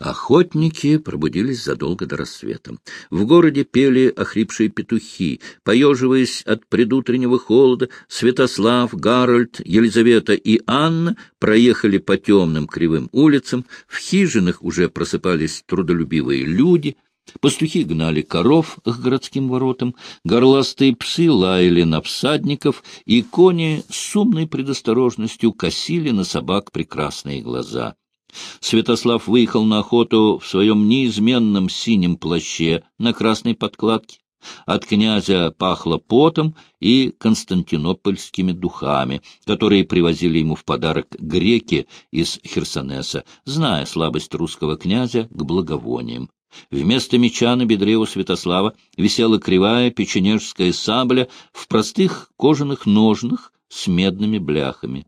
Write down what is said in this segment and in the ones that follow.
Охотники пробудились задолго до рассвета. В городе пели охрипшие петухи. Поеживаясь от предутреннего холода, Святослав, Гарольд, Елизавета и Анна проехали по темным кривым улицам. В хижинах уже просыпались трудолюбивые люди. Пастухи гнали коров к городским воротам, горластые псы лаяли на всадников, и кони с умной предосторожностью косили на собак прекрасные глаза. Святослав выехал на охоту в своем неизменном синем плаще на красной подкладке. От князя пахло потом и константинопольскими духами, которые привозили ему в подарок греки из Херсонеса, зная слабость русского князя к благовониям. Вместо меча на бедре у Святослава висела кривая печенежская сабля в простых кожаных ножнах с медными бляхами.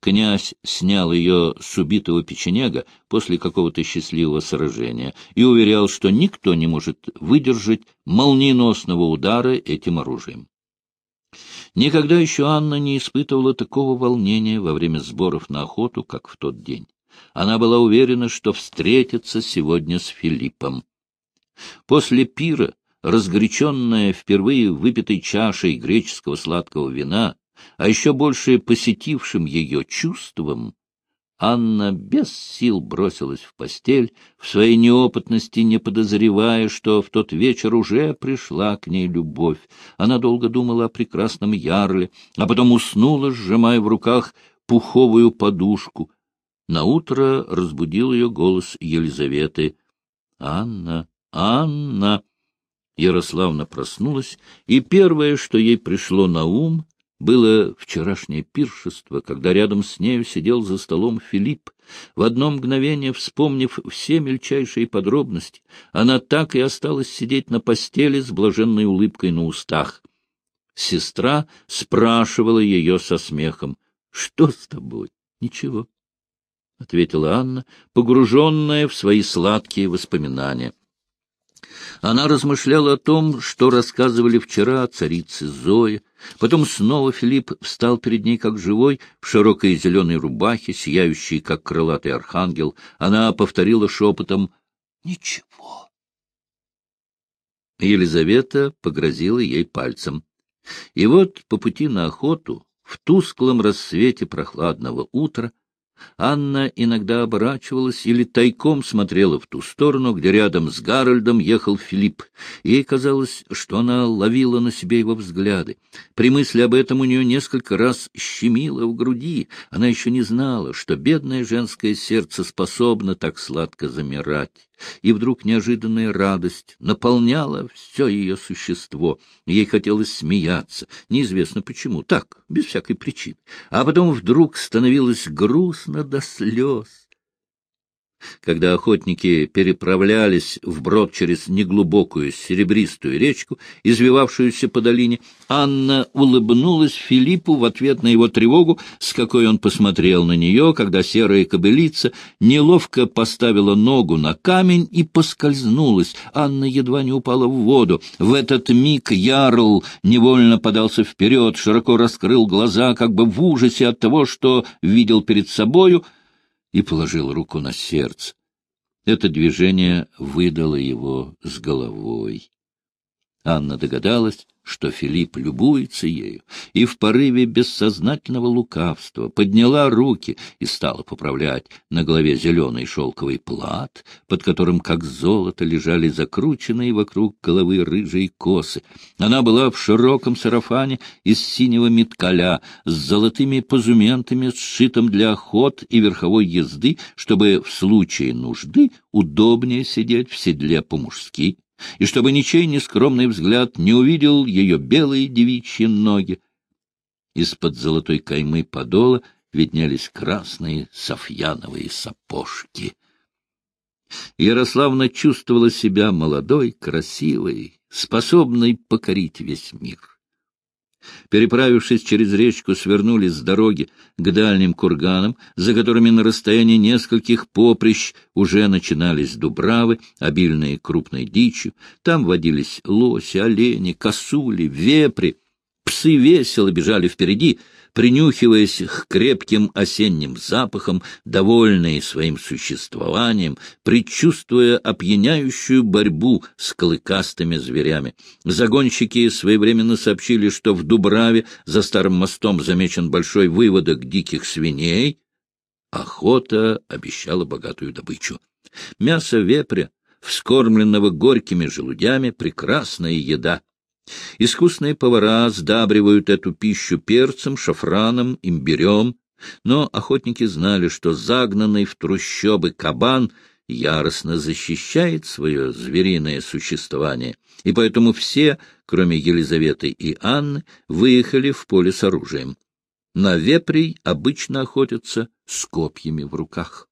Князь снял ее с убитого печенега после какого-то счастливого сражения и уверял, что никто не может выдержать молниеносного удара этим оружием. Никогда еще Анна не испытывала такого волнения во время сборов на охоту, как в тот день. Она была уверена, что встретится сегодня с Филиппом. После пира, разгоряченная впервые выпитой чашей греческого сладкого вина, а еще больше посетившим ее чувством, Анна без сил бросилась в постель, в своей неопытности не подозревая, что в тот вечер уже пришла к ней любовь. Она долго думала о прекрасном ярле, а потом уснула, сжимая в руках пуховую подушку. Наутро разбудил ее голос Елизаветы. — Анна, Анна! Ярославна проснулась, и первое, что ей пришло на ум, было вчерашнее пиршество, когда рядом с нею сидел за столом Филипп. В одно мгновение, вспомнив все мельчайшие подробности, она так и осталась сидеть на постели с блаженной улыбкой на устах. Сестра спрашивала ее со смехом. — Что с тобой? — Ничего, — ответила Анна, погруженная в свои сладкие воспоминания. Она размышляла о том, что рассказывали вчера о царице Зое. Потом снова Филипп встал перед ней как живой, в широкой зеленой рубахе, сияющей, как крылатый архангел. Она повторила шепотом «Ничего». Елизавета погрозила ей пальцем. И вот по пути на охоту, в тусклом рассвете прохладного утра, Анна иногда оборачивалась или тайком смотрела в ту сторону, где рядом с Гарольдом ехал Филипп. Ей казалось, что она ловила на себе его взгляды. При мысли об этом у нее несколько раз щемило в груди. Она еще не знала, что бедное женское сердце способно так сладко замирать и вдруг неожиданная радость наполняла все ее существо. Ей хотелось смеяться, неизвестно почему, так, без всякой причины. А потом вдруг становилось грустно до слез. Когда охотники переправлялись вброд через неглубокую серебристую речку, извивавшуюся по долине, Анна улыбнулась Филиппу в ответ на его тревогу, с какой он посмотрел на нее, когда серая кобылица неловко поставила ногу на камень и поскользнулась. Анна едва не упала в воду. В этот миг Ярл невольно подался вперед, широко раскрыл глаза, как бы в ужасе от того, что видел перед собою — и положил руку на сердце. Это движение выдало его с головой. Анна догадалась, что Филипп любуется ею, и в порыве бессознательного лукавства подняла руки и стала поправлять на голове зеленый шелковый плат, под которым, как золото, лежали закрученные вокруг головы рыжие косы. Она была в широком сарафане из синего меткаля с золотыми позументами, сшитым для охот и верховой езды, чтобы в случае нужды удобнее сидеть в седле по-мужски и чтобы ничей нескромный взгляд не увидел ее белые девичьи ноги. Из-под золотой каймы подола виднелись красные софьяновые сапожки. Ярославна чувствовала себя молодой, красивой, способной покорить весь мир. Переправившись через речку, свернули с дороги к дальним курганам, за которыми на расстоянии нескольких поприщ уже начинались дубравы, обильные крупной дичью. Там водились лоси, олени, косули, вепри. Псы весело бежали впереди, принюхиваясь к крепким осенним запахам, довольные своим существованием, предчувствуя опьяняющую борьбу с клыкастыми зверями. Загонщики своевременно сообщили, что в Дубраве за старым мостом замечен большой выводок диких свиней. Охота обещала богатую добычу. Мясо вепря, вскормленного горькими желудями, прекрасная еда. Искусные повара сдабривают эту пищу перцем, шафраном, имбирем, но охотники знали, что загнанный в трущобы кабан яростно защищает свое звериное существование, и поэтому все, кроме Елизаветы и Анны, выехали в поле с оружием. На вепрей обычно охотятся с копьями в руках.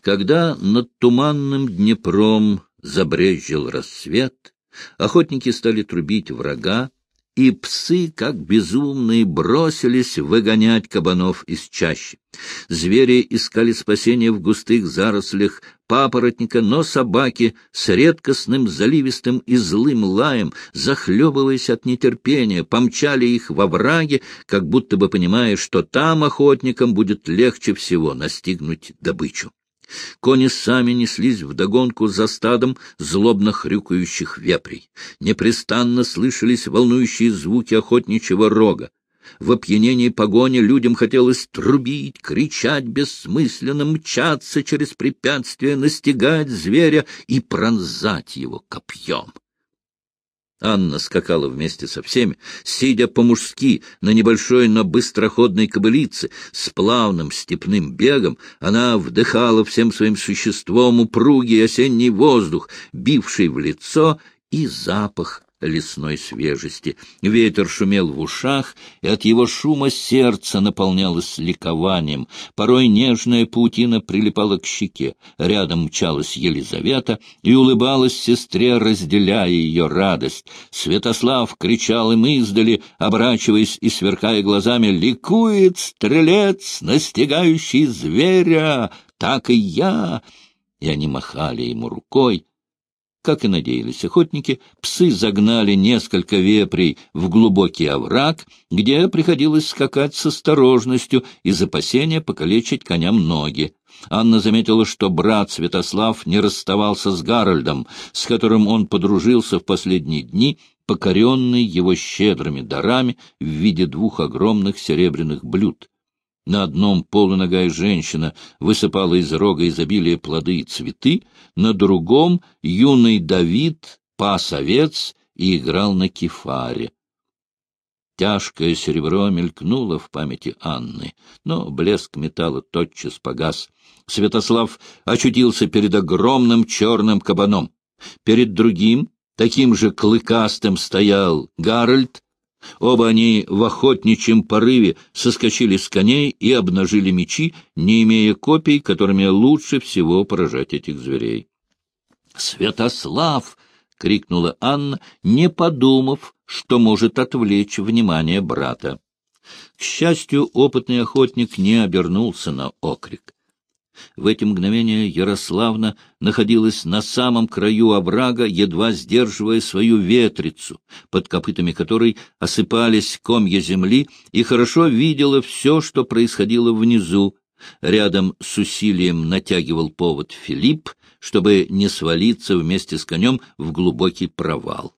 Когда над туманным Днепром забрезжил рассвет, Охотники стали трубить врага, и псы, как безумные, бросились выгонять кабанов из чащи. Звери искали спасения в густых зарослях папоротника, но собаки с редкостным заливистым и злым лаем, захлебываясь от нетерпения, помчали их во враги, как будто бы понимая, что там охотникам будет легче всего настигнуть добычу. Кони сами неслись вдогонку за стадом злобно хрюкающих вепрей. Непрестанно слышались волнующие звуки охотничьего рога. В опьянении погони людям хотелось трубить, кричать бессмысленно, мчаться через препятствия, настигать зверя и пронзать его копьем. Анна скакала вместе со всеми, сидя по-мужски на небольшой, но быстроходной кобылице, с плавным степным бегом, она вдыхала всем своим существом упругий осенний воздух, бивший в лицо, и запах лесной свежести. Ветер шумел в ушах, и от его шума сердце наполнялось ликованием. Порой нежная паутина прилипала к щеке. Рядом мчалась Елизавета и улыбалась сестре, разделяя ее радость. Святослав кричал им издали, оборачиваясь и сверкая глазами, «Ликует стрелец, настигающий зверя! Так и я!» И они махали ему рукой, как и надеялись охотники, псы загнали несколько вепрей в глубокий овраг, где приходилось скакать с осторожностью из опасения покалечить коням ноги. Анна заметила, что брат Святослав не расставался с Гарольдом, с которым он подружился в последние дни, покоренный его щедрыми дарами в виде двух огромных серебряных блюд. На одном полуногая женщина высыпала из рога изобилие плоды и цветы, на другом юный Давид пас овец и играл на кефаре. Тяжкое серебро мелькнуло в памяти Анны, но блеск металла тотчас погас. Святослав очутился перед огромным черным кабаном. Перед другим, таким же клыкастым, стоял Гарольд, Оба они в охотничьем порыве соскочили с коней и обнажили мечи, не имея копий, которыми лучше всего поражать этих зверей. «Святослав!» — крикнула Анна, не подумав, что может отвлечь внимание брата. К счастью, опытный охотник не обернулся на окрик. В эти мгновения Ярославна находилась на самом краю оврага, едва сдерживая свою ветрицу, под копытами которой осыпались комья земли, и хорошо видела все, что происходило внизу. Рядом с усилием натягивал повод Филипп, чтобы не свалиться вместе с конем в глубокий провал.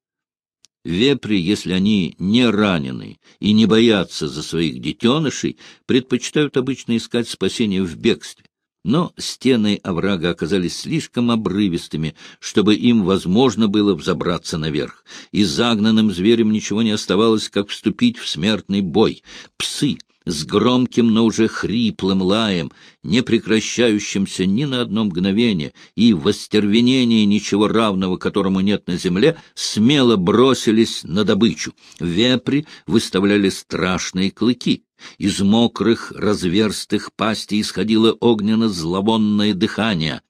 Вепри, если они не ранены и не боятся за своих детенышей, предпочитают обычно искать спасение в бегстве но стены оврага оказались слишком обрывистыми, чтобы им возможно было взобраться наверх, и загнанным зверем ничего не оставалось, как вступить в смертный бой. Псы с громким, но уже хриплым лаем, не прекращающимся ни на одно мгновение, и в остервенении ничего равного, которому нет на земле, смело бросились на добычу. Вепри выставляли страшные клыки. Из мокрых, разверстых пастей исходило огненно-зловонное дыхание.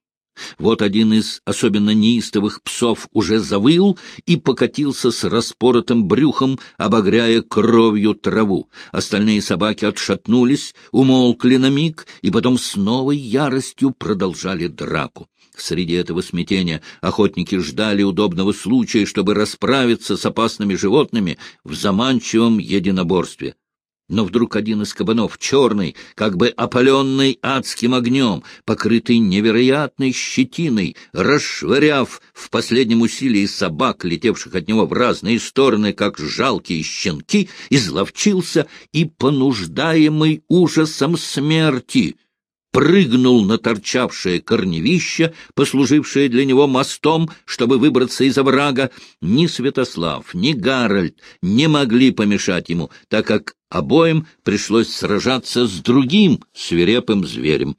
Вот один из особенно неистовых псов уже завыл и покатился с распоротым брюхом, обогряя кровью траву. Остальные собаки отшатнулись, умолкли на миг и потом с новой яростью продолжали драку. Среди этого смятения охотники ждали удобного случая, чтобы расправиться с опасными животными в заманчивом единоборстве. Но вдруг один из кабанов, черный, как бы опаленный адским огнем, покрытый невероятной щетиной, расшвыряв в последнем усилии собак, летевших от него в разные стороны, как жалкие щенки, изловчился и, понуждаемый ужасом смерти, прыгнул на торчавшее корневище, послужившее для него мостом, чтобы выбраться из оврага. Ни Святослав, ни Гарольд не могли помешать ему, так как обоим пришлось сражаться с другим свирепым зверем.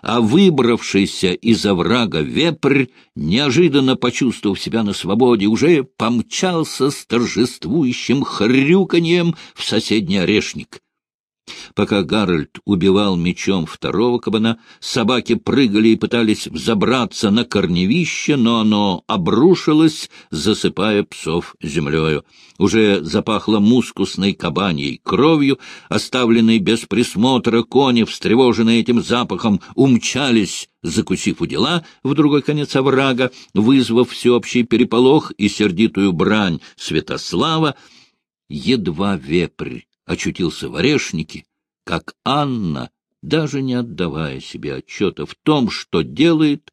А выбравшийся из оврага вепрь, неожиданно почувствовав себя на свободе, уже помчался с торжествующим хрюканьем в соседний орешник. Пока Гарольд убивал мечом второго кабана, собаки прыгали и пытались взобраться на корневище, но оно обрушилось, засыпая псов землею. Уже запахло мускусной кабаньей кровью, оставленные без присмотра кони, встревоженные этим запахом, умчались, закусив у дела, в другой конец оврага, вызвав всеобщий переполох и сердитую брань Святослава, едва вепрь очутился в орешнике, как Анна, даже не отдавая себе отчета в том, что делает,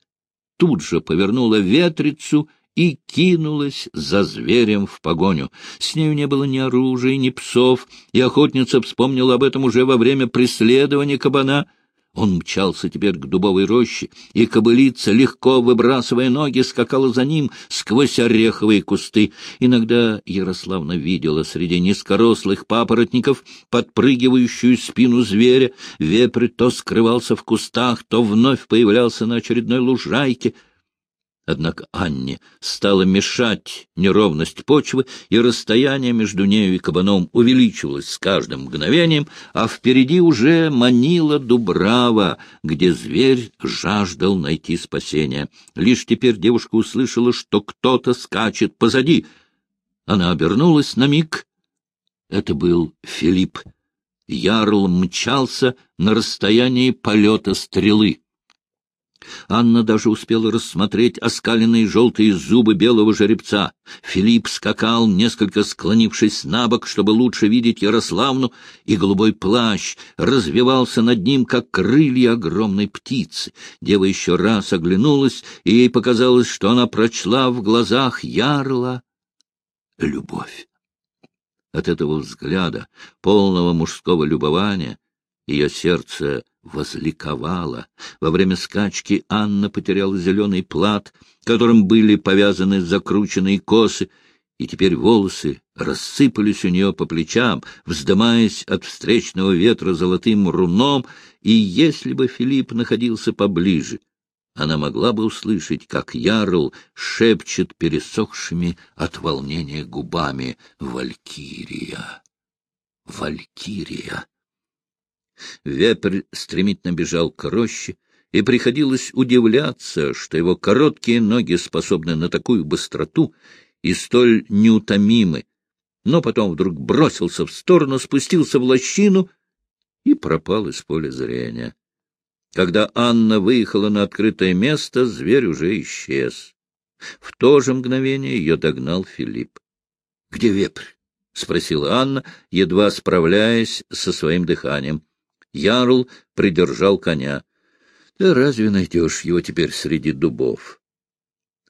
тут же повернула ветрицу и кинулась за зверем в погоню. С нею не было ни оружия, ни псов, и охотница вспомнила об этом уже во время преследования кабана — он мчался теперь к дубовой роще, и кобылица, легко выбрасывая ноги, скакала за ним сквозь ореховые кусты. Иногда Ярославна видела среди низкорослых папоротников подпрыгивающую спину зверя. Вепрь то скрывался в кустах, то вновь появлялся на очередной лужайке — Однако Анне стало мешать неровность почвы, и расстояние между нею и кабаном увеличивалось с каждым мгновением, а впереди уже манила Дубрава, где зверь жаждал найти спасение. Лишь теперь девушка услышала, что кто-то скачет позади. Она обернулась на миг. Это был Филипп. Ярл мчался на расстоянии полета стрелы. Анна даже успела рассмотреть оскаленные желтые зубы белого жеребца. Филипп скакал, несколько склонившись на бок, чтобы лучше видеть Ярославну, и голубой плащ развивался над ним, как крылья огромной птицы. Дева еще раз оглянулась, и ей показалось, что она прочла в глазах ярла любовь. От этого взгляда, полного мужского любования, ее сердце возликовала. Во время скачки Анна потеряла зеленый плат, которым были повязаны закрученные косы, и теперь волосы рассыпались у нее по плечам, вздымаясь от встречного ветра золотым руном, и если бы Филипп находился поближе, она могла бы услышать, как Ярл шепчет пересохшими от волнения губами «Валькирия! Валькирия!» Вепрь стремительно бежал к роще, и приходилось удивляться, что его короткие ноги способны на такую быстроту и столь неутомимы, но потом вдруг бросился в сторону, спустился в лощину и пропал из поля зрения. Когда Анна выехала на открытое место, зверь уже исчез. В то же мгновение ее догнал Филипп. — Где вепрь? — спросила Анна, едва справляясь со своим дыханием. Ярл придержал коня. Да разве найдешь его теперь среди дубов?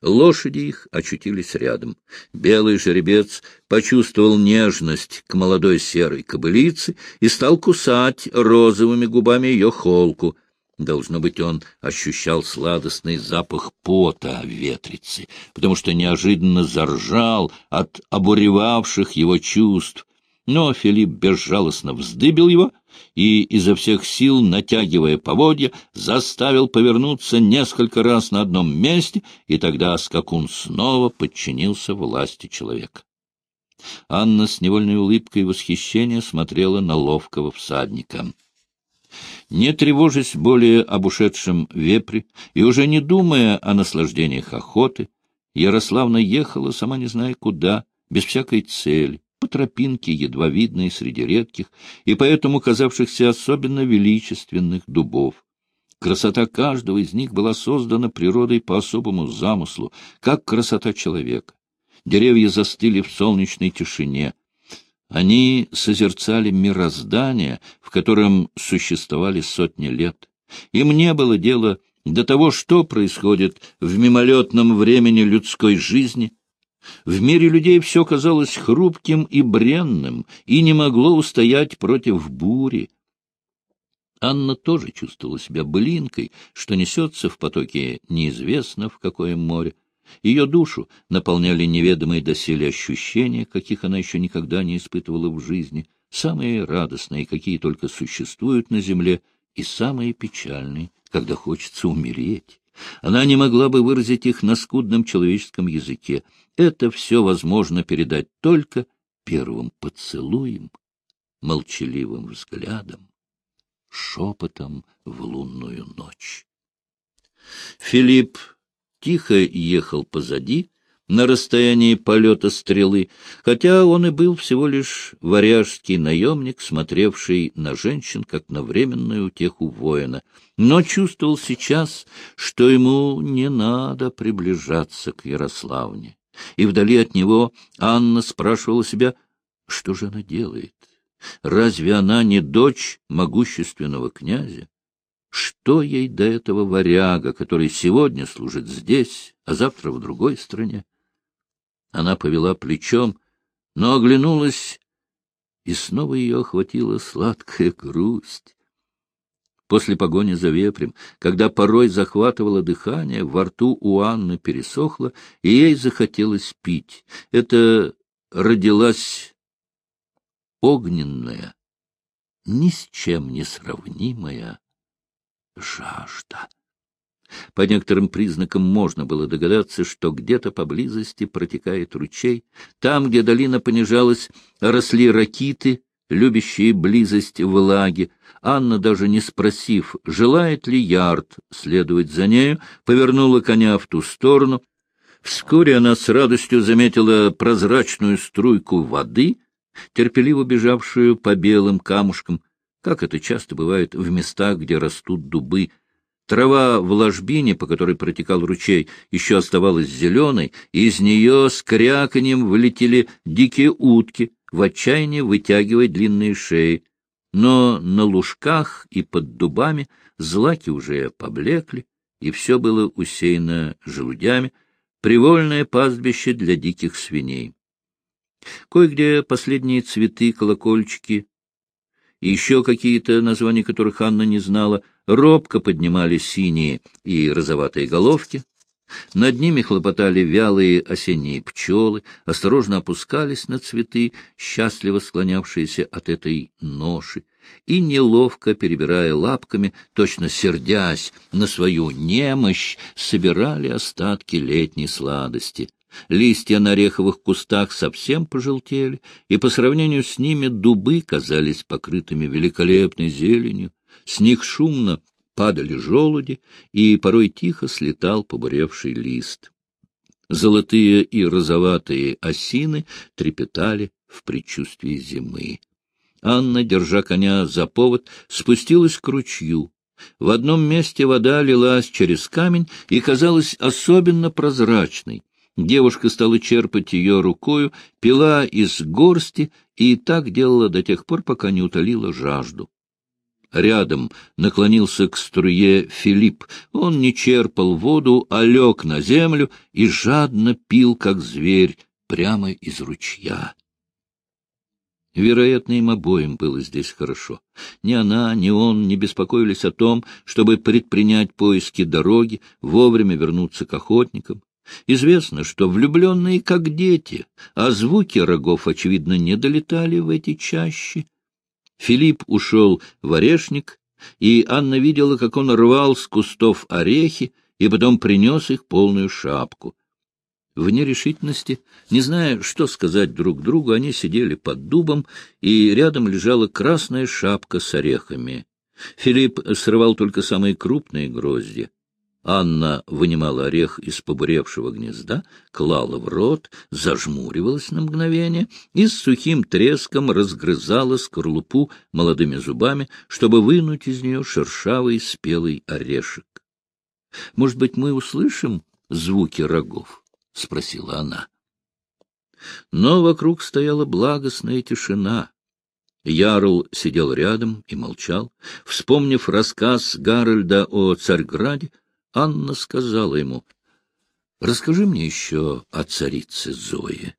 Лошади их очутились рядом. Белый жеребец почувствовал нежность к молодой серой кобылице и стал кусать розовыми губами ее холку. Должно быть, он ощущал сладостный запах пота ветрицы, потому что неожиданно заржал от обуревавших его чувств. Но Филипп безжалостно вздыбил его и, изо всех сил натягивая поводья, заставил повернуться несколько раз на одном месте, и тогда скакун снова подчинился власти человека. Анна с невольной улыбкой восхищения смотрела на ловкого всадника. Не тревожась более об ушедшем вепре и уже не думая о наслаждениях охоты, Ярославна ехала, сама не зная куда, без всякой цели, по тропинке, едва видной среди редких и поэтому казавшихся особенно величественных дубов. Красота каждого из них была создана природой по особому замыслу, как красота человека. Деревья застыли в солнечной тишине. Они созерцали мироздание, в котором существовали сотни лет. Им не было дела до того, что происходит в мимолетном времени людской жизни. В мире людей все казалось хрупким и бренным, и не могло устоять против бури. Анна тоже чувствовала себя былинкой, что несется в потоке неизвестно в какое море. Ее душу наполняли неведомые доселе ощущения, каких она еще никогда не испытывала в жизни, самые радостные, какие только существуют на земле, и самые печальные, когда хочется умереть. Она не могла бы выразить их на скудном человеческом языке. Это все возможно передать только первым поцелуем, молчаливым взглядом шепотом в лунную ночь. Филипп тихо ехал позади, на расстоянии полета стрелы, хотя он и был всего лишь варяжский наемник, смотревший на женщин, как на временную утеху воина, но чувствовал сейчас, что ему не надо приближаться к Ярославне. И вдали от него Анна спрашивала себя, что же она делает. Разве она не дочь могущественного князя? Что ей до этого варяга, который сегодня служит здесь, а завтра в другой стране? Она повела плечом, но оглянулась, и снова ее охватила сладкая грусть. После погони за вепрем, когда порой захватывало дыхание, во рту у Анны пересохло, и ей захотелось пить. Это родилась огненная, ни с чем не сравнимая жажда. По некоторым признакам можно было догадаться, что где-то поблизости протекает ручей. Там, где долина понижалась, росли ракиты, любящие близость влаги. Анна, даже не спросив, желает ли Ярд следовать за нею, повернула коня в ту сторону. Вскоре она с радостью заметила прозрачную струйку воды, терпеливо бежавшую по белым камушкам, как это часто бывает в местах, где растут дубы. Трава в ложбине, по которой протекал ручей, еще оставалась зеленой, и из нее с кряканьем вылетели дикие утки, в отчаянии вытягивая длинные шеи. Но на лужках и под дубами злаки уже поблекли, и все было усеяно желудями, привольное пастбище для диких свиней. Кое-где последние цветы, колокольчики еще какие-то названия которых Анна не знала, робко поднимали синие и розоватые головки. Над ними хлопотали вялые осенние пчелы, осторожно опускались на цветы, счастливо склонявшиеся от этой ноши, и, неловко перебирая лапками, точно сердясь на свою немощь, собирали остатки летней сладости. Листья на ореховых кустах совсем пожелтели, и по сравнению с ними дубы казались покрытыми великолепной зеленью. С них шумно падали желуди, и порой тихо слетал побуревший лист. Золотые и розоватые осины трепетали в предчувствии зимы. Анна, держа коня за повод, спустилась к ручью. В одном месте вода лилась через камень и казалась особенно прозрачной. Девушка стала черпать ее рукою, пила из горсти и так делала до тех пор, пока не утолила жажду. Рядом наклонился к струе Филипп. Он не черпал воду, а лег на землю и жадно пил, как зверь, прямо из ручья. Вероятно, им обоим было здесь хорошо. Ни она, ни он не беспокоились о том, чтобы предпринять поиски дороги, вовремя вернуться к охотникам. Известно, что влюбленные как дети, а звуки рогов, очевидно, не долетали в эти чащи. Филипп ушел в орешник, и Анна видела, как он рвал с кустов орехи и потом принес их полную шапку. В нерешительности, не зная, что сказать друг другу, они сидели под дубом, и рядом лежала красная шапка с орехами. Филипп срывал только самые крупные грозди. Анна вынимала орех из побуревшего гнезда, клала в рот, зажмуривалась на мгновение и с сухим треском разгрызала скорлупу молодыми зубами, чтобы вынуть из нее шершавый спелый орешек. — Может быть, мы услышим звуки рогов? — спросила она. Но вокруг стояла благостная тишина. Ярл сидел рядом и молчал. Вспомнив рассказ Гарольда о Царьграде, Анна сказала ему, — Расскажи мне еще о царице Зое.